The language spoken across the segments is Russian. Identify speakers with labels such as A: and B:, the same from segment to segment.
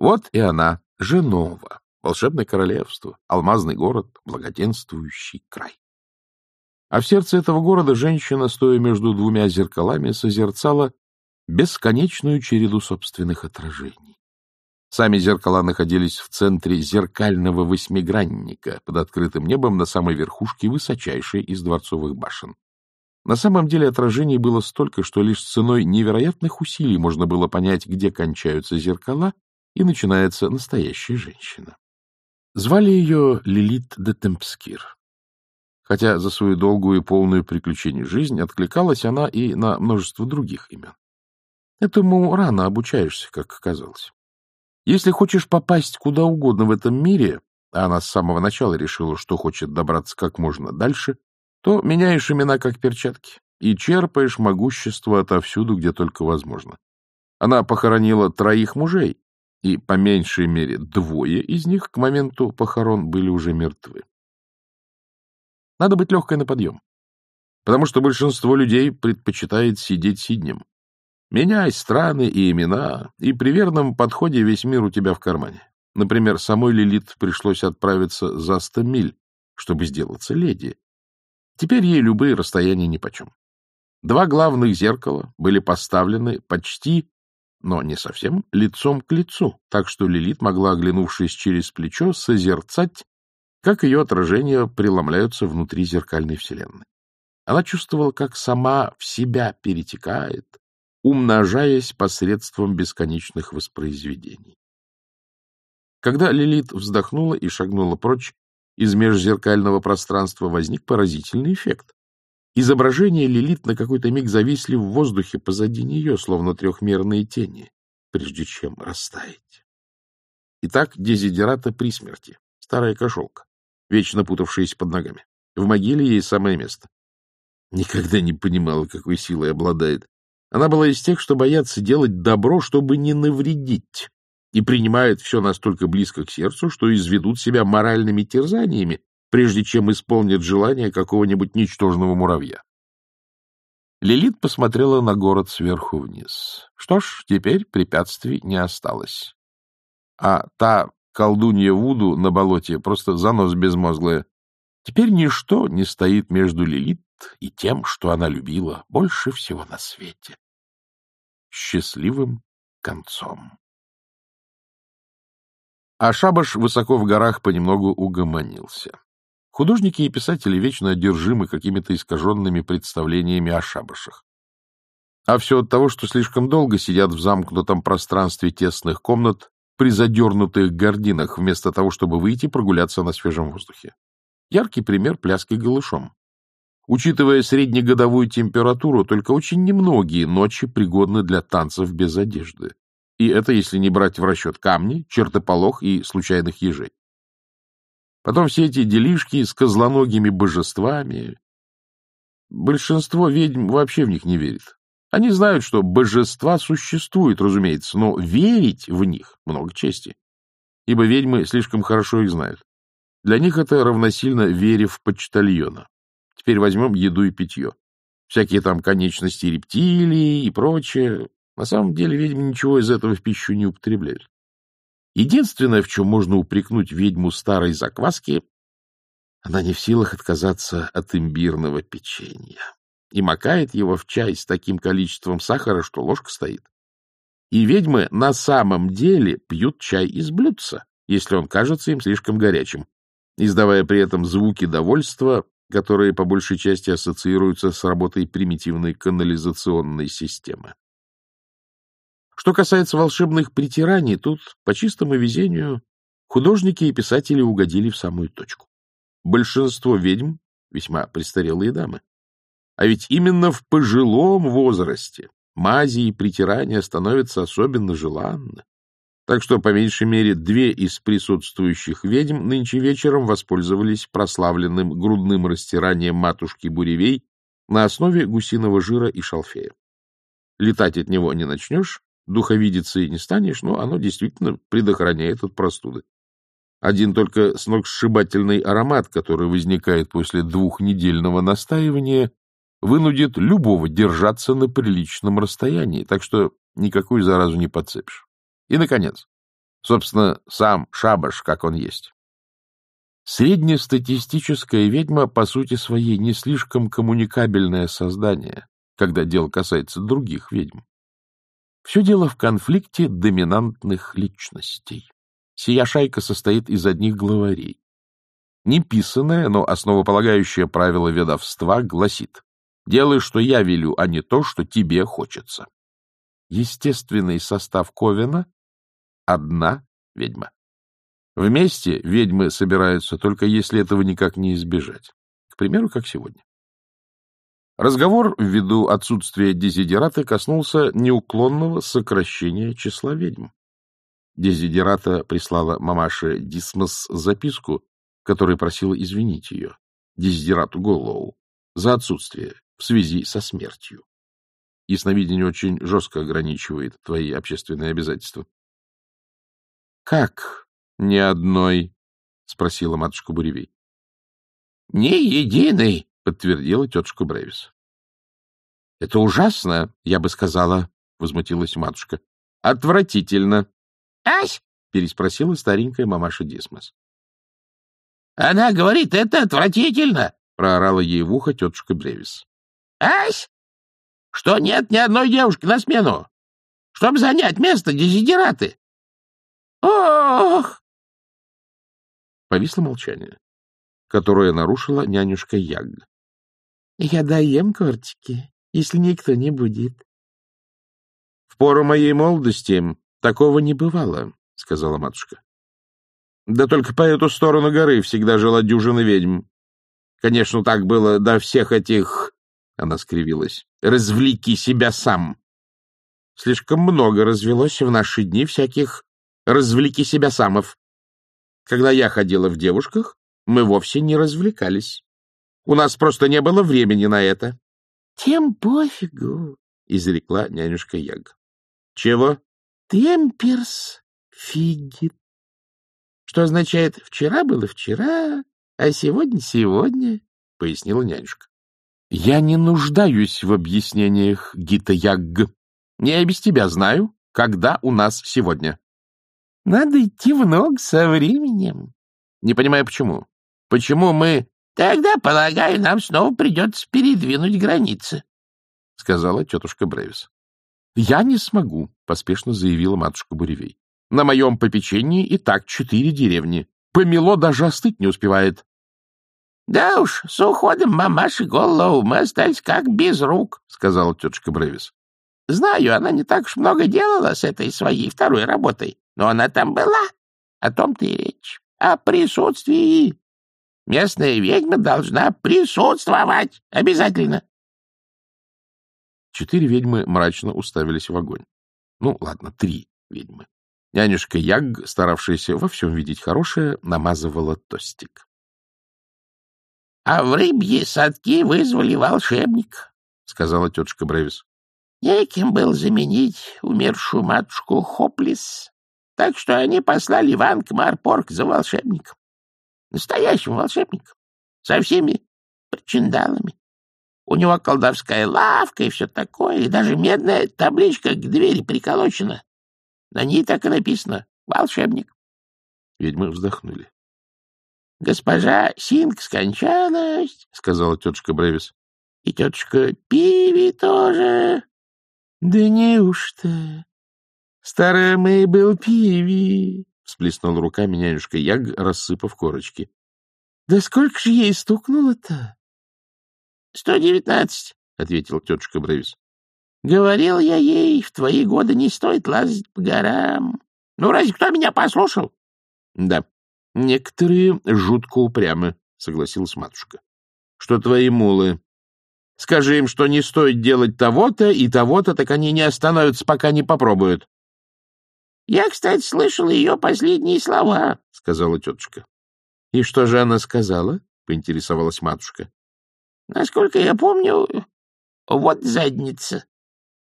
A: Вот и она, Женова, волшебное королевство, алмазный город, благоденствующий край. А в сердце этого города женщина, стоя между двумя зеркалами, созерцала бесконечную череду собственных отражений. Сами зеркала находились в центре зеркального восьмигранника под открытым небом на самой верхушке высочайшей из дворцовых башен. На самом деле отражений было столько, что лишь ценой невероятных усилий можно было понять, где кончаются зеркала и начинается настоящая женщина. Звали ее Лилит де Темпскир. Хотя за свою долгую и полную приключений жизнь откликалась она и на множество других имен. Этому рано обучаешься, как оказалось. Если хочешь попасть куда угодно в этом мире, а она с самого начала решила, что хочет добраться как можно дальше, то меняешь имена как перчатки и черпаешь могущество отовсюду, где только возможно. Она похоронила троих мужей, и по меньшей мере двое из них к моменту похорон были уже мертвы. Надо быть легкой на подъем, потому что большинство людей предпочитает сидеть сиднем. Меняй страны и имена, и при верном подходе весь мир у тебя в кармане. Например, самой Лилит пришлось отправиться за сто миль, чтобы сделаться леди, Теперь ей любые расстояния нипочем. Два главных зеркала были поставлены почти, но не совсем, лицом к лицу, так что Лилит могла, оглянувшись через плечо, созерцать, как ее отражения преломляются внутри зеркальной вселенной. Она чувствовала, как сама в себя перетекает, умножаясь посредством бесконечных воспроизведений. Когда Лилит вздохнула и шагнула прочь, из межзеркального пространства возник поразительный эффект. Изображения Лилит на какой-то миг зависли в воздухе позади нее, словно трехмерные тени, прежде чем растаять. Итак, дезидерата при смерти, старая кошелка, вечно путавшаяся под ногами. В могиле ей самое место. Никогда не понимала, какой силой обладает. Она была из тех, что боятся делать добро, чтобы не навредить и принимают все настолько близко к сердцу, что изведут себя моральными терзаниями, прежде чем исполнят желание какого-нибудь ничтожного муравья. Лилит посмотрела на город сверху вниз. Что ж, теперь препятствий не осталось. А та колдунья Вуду на болоте просто занос безмозглая. Теперь ничто не стоит между Лилит и тем, что она любила больше всего на свете. Счастливым концом. А шабаш высоко в горах понемногу угомонился. Художники и писатели вечно одержимы какими-то искаженными представлениями о шабашах. А все от того, что слишком долго сидят в замкнутом пространстве тесных комнат при задернутых гординах, вместо того, чтобы выйти прогуляться на свежем воздухе. Яркий пример пляски голышом. Учитывая среднегодовую температуру, только очень немногие ночи пригодны для танцев без одежды. И это если не брать в расчет камни, чертополох и случайных ежей. Потом все эти делишки с козлоногими божествами. Большинство ведьм вообще в них не верит. Они знают, что божества существуют, разумеется, но верить в них много чести. Ибо ведьмы слишком хорошо их знают. Для них это равносильно вере в почтальона. Теперь возьмем еду и питье. Всякие там конечности рептилий и прочее. На самом деле ведьмы ничего из этого в пищу не употребляют. Единственное, в чем можно упрекнуть ведьму старой закваски, она не в силах отказаться от имбирного печенья и макает его в чай с таким количеством сахара, что ложка стоит. И ведьмы на самом деле пьют чай из блюдца, если он кажется им слишком горячим, издавая при этом звуки довольства, которые по большей части ассоциируются с работой примитивной канализационной системы. Что касается волшебных притираний, тут, по чистому везению, художники и писатели угодили в самую точку. Большинство ведьм — весьма престарелые дамы. А ведь именно в пожилом возрасте мази и притирания становятся особенно желанны. Так что, по меньшей мере, две из присутствующих ведьм нынче вечером воспользовались прославленным грудным растиранием матушки Буревей на основе гусиного жира и шалфея. Летать от него не начнешь, духовидицей не станешь, но оно действительно предохраняет от простуды. Один только сногсшибательный аромат, который возникает после двухнедельного настаивания, вынудит любого держаться на приличном расстоянии, так что никакую заразу не подцепишь. И, наконец, Собственно, сам шабаш, как он есть. Среднестатистическая ведьма, по сути своей, не слишком коммуникабельное создание, когда дело касается других ведьм. Все дело в конфликте доминантных личностей. Сия шайка состоит из одних главарей. Неписанное, но основополагающее правило ведовства гласит «Делай, что я велю, а не то, что тебе хочется». Естественный состав Ковена — одна ведьма. Вместе ведьмы собираются, только если этого никак не избежать. К примеру, как сегодня. Разговор, ввиду отсутствия дезидерата, коснулся неуклонного сокращения числа ведьм. Дезидерата прислала мамаше Дисмос записку, которой просила извинить ее, Дезидерату Голлоу, за отсутствие в связи со смертью. Ясновидение очень жестко ограничивает твои общественные обязательства. — Как ни одной? — спросила матушка Буревей. — Ни единой, — подтвердила тетушка Бревис. — Это ужасно, я бы сказала, — возмутилась матушка. — Отвратительно. — Ась! — переспросила старенькая мамаша Дисмос. — Она говорит, это отвратительно, — проорала ей в ухо тетушка Бревис. — Ась! Что нет ни одной девушки на смену, чтобы занять место дезидераты. — Ох! Повисло молчание, которое нарушила нянюшка Яг. — Я доем кортики, если никто не будет. — В пору моей молодости такого не бывало, — сказала матушка. — Да только по эту сторону горы всегда жила дюжина ведьм. Конечно, так было до всех этих... Она скривилась. «Развлеки себя сам!» Слишком много развелось в наши дни всяких «развлеки себя самов». Когда я ходила в девушках, мы вовсе не развлекались. У нас просто не было времени на это. — Тем пофигу, — изрекла нянюшка Яг. — Чего? — Темперс фигит. Что означает «вчера было вчера, а сегодня сегодня», — пояснила нянюшка. — Я не нуждаюсь в объяснениях, Гита Яг. Я без тебя знаю, когда у нас сегодня. Надо идти в ног со временем. Не понимаю, почему. Почему мы... Тогда, полагаю, нам снова придется передвинуть границы, — сказала тетушка Бревис. — Я не смогу, — поспешно заявила матушка Буревей. — На моем попечении и так четыре деревни. Помело даже остыть не успевает. — Да уж, с уходом мамаши Голлоу мы остались как без рук, — сказала тетушка Бревис. — Знаю, она не так уж много делала с этой своей второй работой, но она там была. О том-то и речь. О присутствии. Местная ведьма должна присутствовать. Обязательно. Четыре ведьмы мрачно уставились в огонь. Ну, ладно, три ведьмы. Нянюшка Яг, старавшаяся во всем видеть хорошее, намазывала тостик. — А в рыбьи садки вызвали волшебник, — сказала тетушка Бревис. — Неким был заменить умершую матушку Хоплис. Так что они послали Иван Марпорг за волшебником. Настоящим волшебником. Со всеми причиндалами. У него колдовская лавка и все такое, и даже медная табличка к двери приколочена. На ней так и написано «Волшебник». Ведьмы вздохнули. — Госпожа Синг скончалась, — сказала тетушка Бревис. — И тетушка Пиви тоже. — Да неужто? Старая Мейбл Пиви, — всплеснул руками нянюшка Яг, рассыпав корочки. — Да сколько же ей стукнуло-то? — Сто девятнадцать, — ответил тетушка Бревис. — Говорил я ей, в твои годы не стоит лазить по горам. Ну, разве кто меня послушал? — Да, некоторые жутко упрямы, — согласилась матушка. — Что твои мулы? Скажи им, что не стоит делать того-то и того-то, так они не остановятся, пока не попробуют. Я, кстати, слышал ее последние слова, — сказала тетушка. — И что же она сказала? — поинтересовалась матушка. — Насколько я помню, вот задница.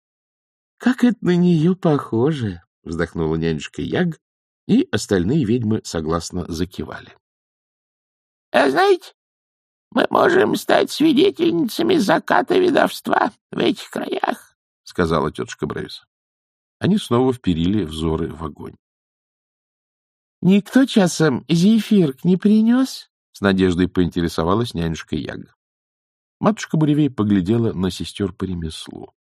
A: — Как это на нее похоже! — вздохнула нянюшка Яг, и остальные ведьмы согласно закивали. — А знаете, мы можем стать свидетельницами заката ведовства в этих краях, — сказала тетушка Бревис. Они снова вперили взоры в огонь. — Никто часом зефирк не принес? — с надеждой поинтересовалась нянюшка Яга. Матушка Буревей поглядела на сестер по ремеслу.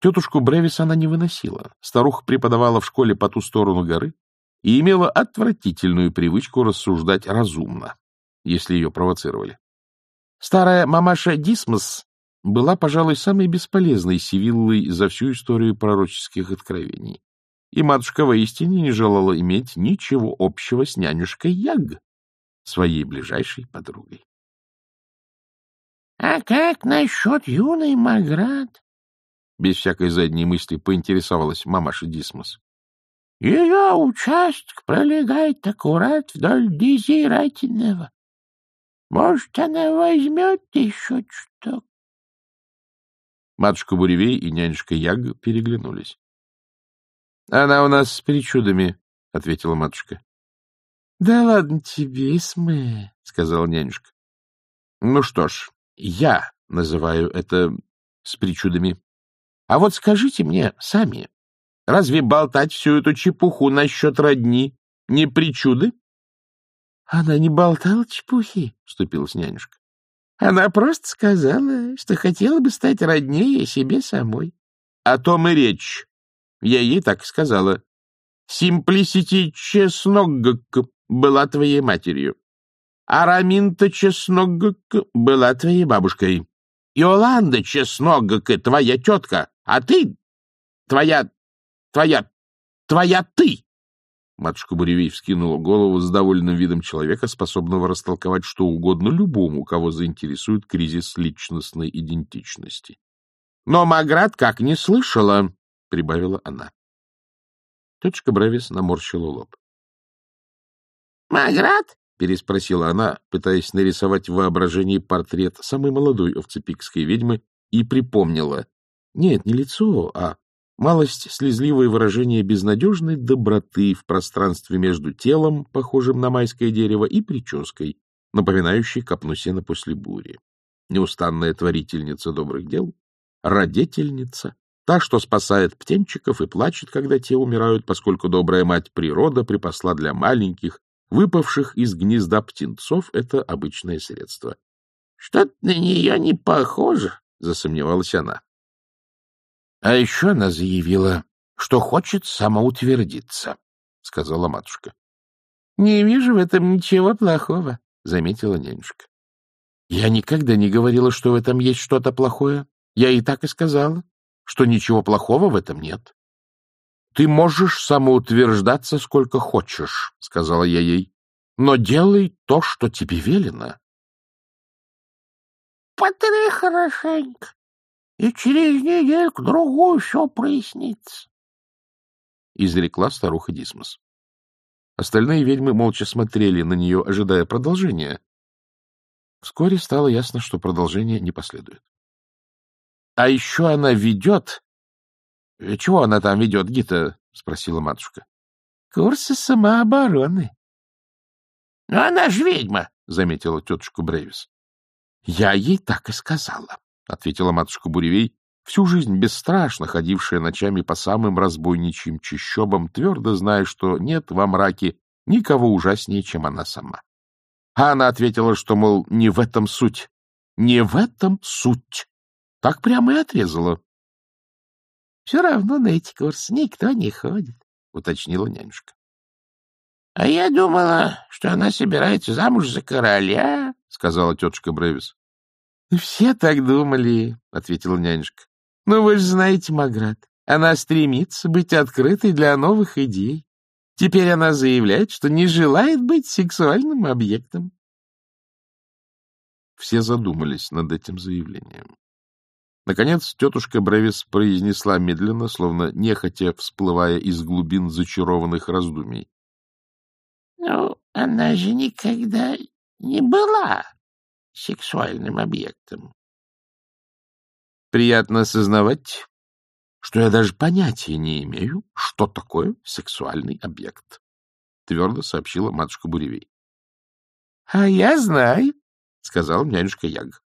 A: Тетушку Бревис она не выносила. Старуха преподавала в школе по ту сторону горы и имела отвратительную привычку рассуждать разумно, если ее провоцировали. Старая мамаша Дисмос была, пожалуй, самой бесполезной сивиллой за всю историю пророческих откровений. И матушка воистине не желала иметь ничего общего с нянюшкой Яг, своей ближайшей подругой.
B: — А как насчет юной Маград?
A: Без всякой задней мысли поинтересовалась мамаша Дисмос.
B: — Ее участок пролегает аккурат вдоль Дезиратиного. Может, она возьмет еще чуток?
A: Матушка Буревей и нянюшка Яг переглянулись. — Она у нас с причудами, — ответила матушка. — Да ладно тебе, Исме, — сказала нянюшка. — Ну что ж, я называю это с причудами. А вот скажите мне сами, разве болтать всю эту чепуху насчет родни не причуды? — Она не болтала чепухи, — вступилась нянюшка. Она просто сказала, что хотела бы стать роднее себе самой. — О том и речь. Я ей так сказала. Симплисити Чесногк была твоей матерью. Араминта Чесногк была твоей бабушкой. Иоланда Чесногк твоя тетка, а ты... твоя... твоя... твоя ты Матушка Буревей вскинула голову с довольным видом человека, способного растолковать что угодно любому, кого заинтересует кризис личностной идентичности. — Но Маград как не слышала, — прибавила она. Тетушка Бревис наморщила лоб.
B: — Маград?
A: — переспросила она, пытаясь нарисовать в воображении портрет самой молодой овцепикской ведьмы, и припомнила. Нет, не лицо, а малость слезливое выражение безнадежной доброты в пространстве между телом, похожим на майское дерево, и прической, напоминающей копну сена после бури. Неустанная творительница добрых дел, родительница, та, что спасает птенчиков и плачет, когда те умирают, поскольку добрая мать природа припасла для маленьких, выпавших из гнезда птенцов, это обычное средство.
B: — Что-то на нее не похоже, —
A: засомневалась она. — А еще она заявила, что хочет самоутвердиться, — сказала матушка. — Не вижу в этом ничего плохого, — заметила нянюшка. — Я никогда не говорила, что в этом есть что-то плохое. Я и так и сказала, что ничего плохого в этом нет. — Ты можешь самоутверждаться сколько хочешь, — сказала я ей, — но делай то, что тебе велено.
B: — Потри хорошенько, и через недельку-другую все прояснится.
A: Изрекла старуха Дисмос. Остальные ведьмы молча смотрели на нее, ожидая продолжения. Вскоре стало ясно, что продолжение не последует. — А еще она ведет... — Чего она там ведет, Гита? — спросила матушка. — Курсы самообороны.
B: — Но она же ведьма, —
A: заметила тетушка Брейвис. — Я ей так и сказала, — ответила матушка Буревей, всю жизнь бесстрашно ходившая ночами по самым разбойничьим чащобам, твердо зная, что нет во мраке никого ужаснее, чем она сама. А она ответила, что, мол, не в этом суть. Не в этом суть. Так прямо и отрезала. — Все равно на эти курсы никто не ходит, — уточнила нянюшка.
B: — А я думала, что она собирается замуж за короля, — сказала тетушка Бревис.
A: — Все так думали, — ответила нянюшка. — Но вы же знаете, Маград, она стремится быть открытой для новых идей. Теперь она заявляет, что не желает быть сексуальным объектом. Все задумались над этим заявлением. Наконец тетушка Бревис произнесла медленно, словно нехотя всплывая из глубин зачарованных раздумий.
B: — Ну, она же никогда не была сексуальным объектом.
A: Приятно осознавать, что я даже понятия не имею, что такое сексуальный объект, — твердо сообщила матушка Буревей. — А я знаю, — сказал нянюшка Яг.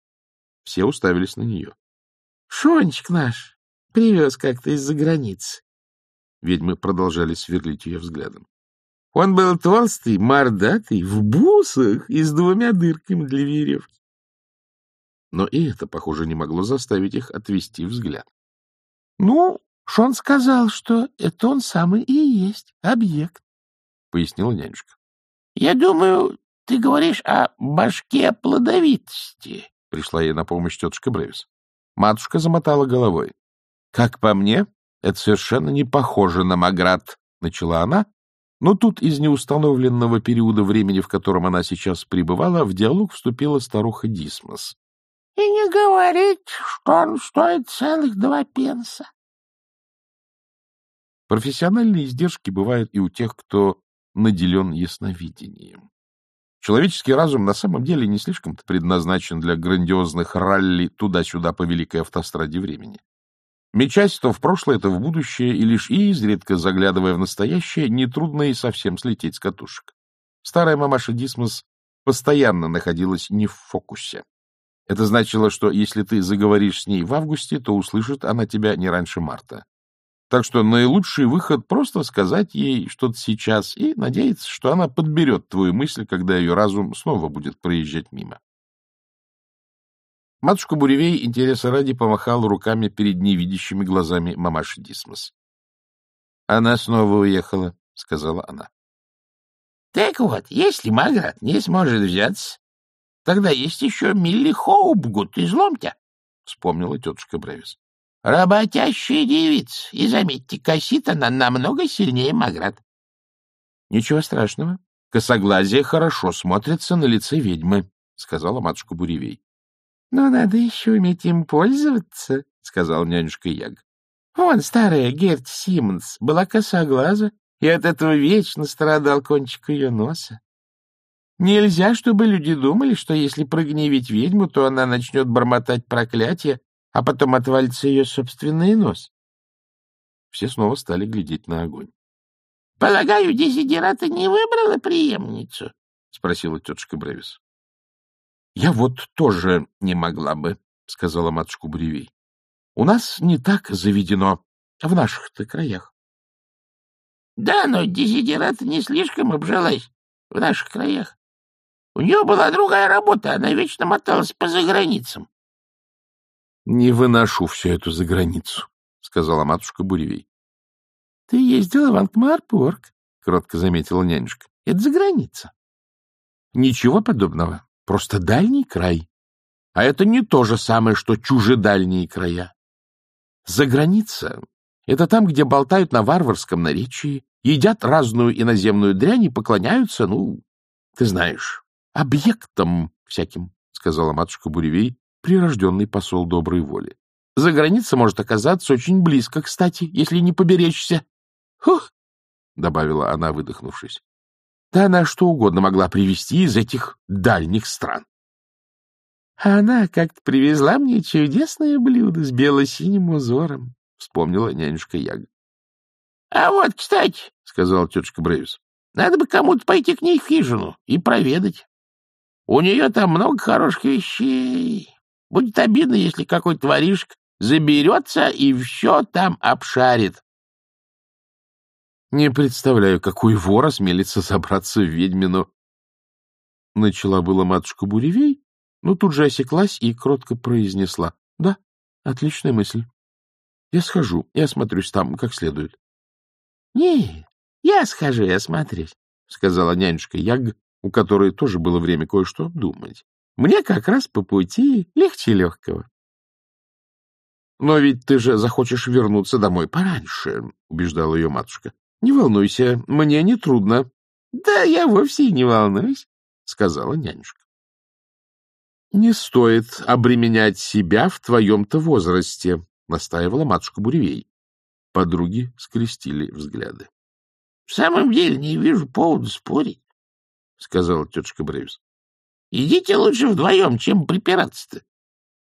A: Все уставились на нее. — Шончик наш привез как-то из-за границы. Ведьмы продолжали сверлить ее взглядом. Он был толстый, мордатый, в бусах и с двумя дырками для веревки. Но и это, похоже, не могло заставить их отвести взгляд. — Ну, Шон сказал, что это он самый и есть объект, — пояснила нянюшка.
B: — Я думаю, ты говоришь о башке плодовитости, — пришла ей на помощь тетушка Бревис.
A: Матушка замотала головой. — Как по мне, это совершенно не похоже на Маград, — начала она, но тут из неустановленного периода времени, в котором она сейчас пребывала, в диалог вступила старуха Дисмос.
B: — И не говорить, что он стоит целых два пенса.
A: Профессиональные издержки бывают и у тех, кто наделен ясновидением. Человеческий разум на самом деле не слишком-то предназначен для грандиозных ралли туда-сюда по великой автостраде времени. Мечась то в прошлое, то в будущее, и лишь изредка заглядывая в настоящее, нетрудно и совсем слететь с катушек. Старая мамаша Дисмос постоянно находилась не в фокусе. Это значило, что если ты заговоришь с ней в августе, то услышит она тебя не раньше марта. Так что наилучший выход — просто сказать ей что-то сейчас и надеяться, что она подберет твою мысль, когда ее разум снова будет проезжать мимо. Матушка Буревей, интереса ради, помахала руками перед невидящими глазами мамаши Дисмос. — Она снова уехала, — сказала она.
B: — Так вот, если Маград не сможет взяться, тогда есть еще Милли Хоупгуд из Ломтя, — вспомнила тетушка Бревис. — Работящая девица, и, заметьте, косит она намного сильнее Маград.
A: — Ничего страшного. Косоглазие хорошо смотрится на лице ведьмы, — сказала матушка Буревей.
B: Но надо еще уметь им пользоваться, — сказал нянюшка Яг. Вон старая Герт Симмонс была косоглаза, и от этого вечно страдал кончик ее носа. Нельзя, чтобы люди думали, что если прогневить ведьму, то она начнет бормотать проклятие, а потом отвалится ее собственный нос.
A: Все снова стали глядеть на огонь.
B: — Полагаю, Дезидерата не выбрала преемницу? — спросила тетушка Бревис.
A: — Я вот тоже не могла бы, — сказала матушка Буревей. — У нас не так заведено в наших-то краях.
B: — Да, но Дезидерат не слишком обжалась в наших краях. У нее была другая работа, она вечно моталась по заграницам.
A: — Не выношу всю эту заграницу, — сказала матушка Буревей.
B: — Ты ездила в Анкмарпорг, — кротко заметила нянюшка. — Это за граница.
A: — Ничего подобного. Просто дальний край. А это не то же самое, что чужедальние края. За граница — это там, где болтают на варварском наречии, едят разную иноземную дрянь и поклоняются, ну, ты знаешь, объектам всяким, — сказала матушка Буревей, прирожденный посол доброй воли. За граница может оказаться очень близко, кстати, если не поберечься. — Хух! — добавила она, выдохнувшись. Да она что угодно могла привезти из этих дальних стран.
B: — А она как-то привезла мне чудесное блюдо с бело-синим узором, — вспомнила нянюшка Яга. — А вот, кстати, — сказала тетушка Бревис, — надо бы кому-то пойти к ней в хижину и проведать. У нее там много хороших вещей. Будет обидно, если какой-то воришка заберется и все там обшарит.
A: Не представляю, какой вор осмелится забраться в ведьмину. Начала была матушка Буревей, но тут же осеклась и кротко произнесла. — Да, отличная мысль. Я схожу и осмотрюсь там как следует.
B: — Не, я схожу и осмотрюсь, — сказала нянюшка Яг, у которой тоже было время кое-что думать. — Мне как раз по пути легче легкого.
A: — Но ведь ты же захочешь вернуться домой пораньше, — убеждала ее матушка. Не волнуйся, мне не трудно.
B: — Да я вовсе не волнуюсь, — сказала нянюшка.
A: — Не стоит обременять себя в твоем-то возрасте, — настаивала матушка Буревей. Подруги скрестили взгляды.
B: — В самом деле не вижу повода спорить, — сказала тетушка Бревис. — Идите лучше вдвоем, чем припираться-то.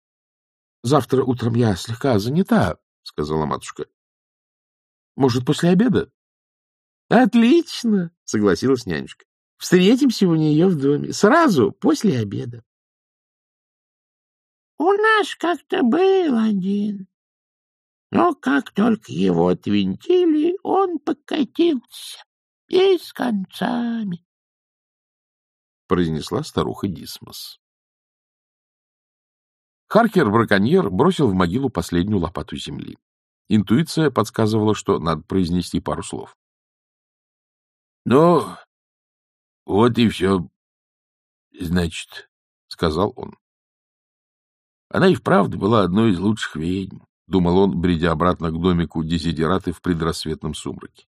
A: — Завтра утром я слегка занята, — сказала матушка. — Может, после обеда?
B: — Отлично, — согласилась нянюшка. — Встретимся у нее в доме. Сразу после обеда. — У нас как-то был один. Но как только его отвинтили, он покатился, и с концами, —
A: произнесла старуха Дисмос. Харкер-браконьер бросил в могилу последнюю лопату земли. Интуиция подсказывала, что надо произнести пару слов. — Ну, вот и все, значит, — сказал он. Она и вправду была одной из лучших ведьм, — думал он, бредя обратно к домику Дезидераты в предрассветном сумраке.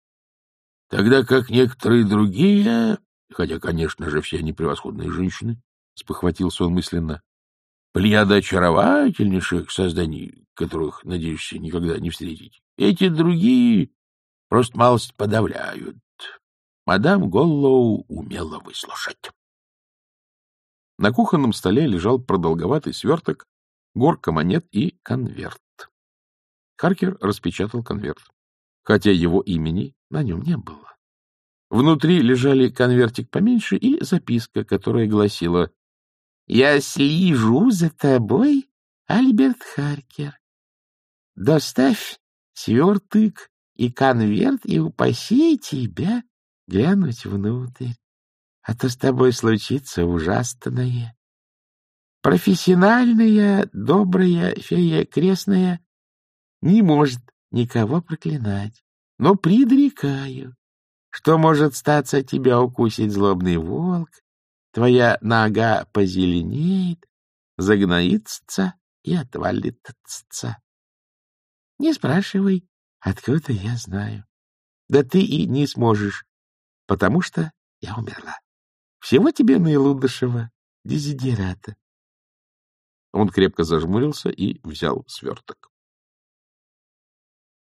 A: Тогда как некоторые другие, хотя, конечно же, все они превосходные женщины, — спохватился он мысленно, плеяда очаровательнейших созданий, которых надеешься никогда не встретить. Эти другие просто малость подавляют. Мадам Голлоу умела выслушать. На кухонном столе лежал продолговатый сверток, горка монет и конверт. Харкер распечатал конверт, хотя его имени на нем не было. Внутри лежали конвертик поменьше и записка, которая гласила я слежу за тобой, Альберт Харкер. Доставь свертык и конверт, и упаси тебя глянуть внутрь, а то с тобой случится ужасное. Профессиональная, добрая фея крестная не может никого проклинать, но предрекаю, что может статься тебя укусить злобный волк, Твоя нога позеленеет, загноится и отвалится. Не спрашивай, откуда я знаю. Да ты и не сможешь, потому что я умерла. Всего тебе наилучшего, дезидерата. Он крепко зажмурился и взял сверток.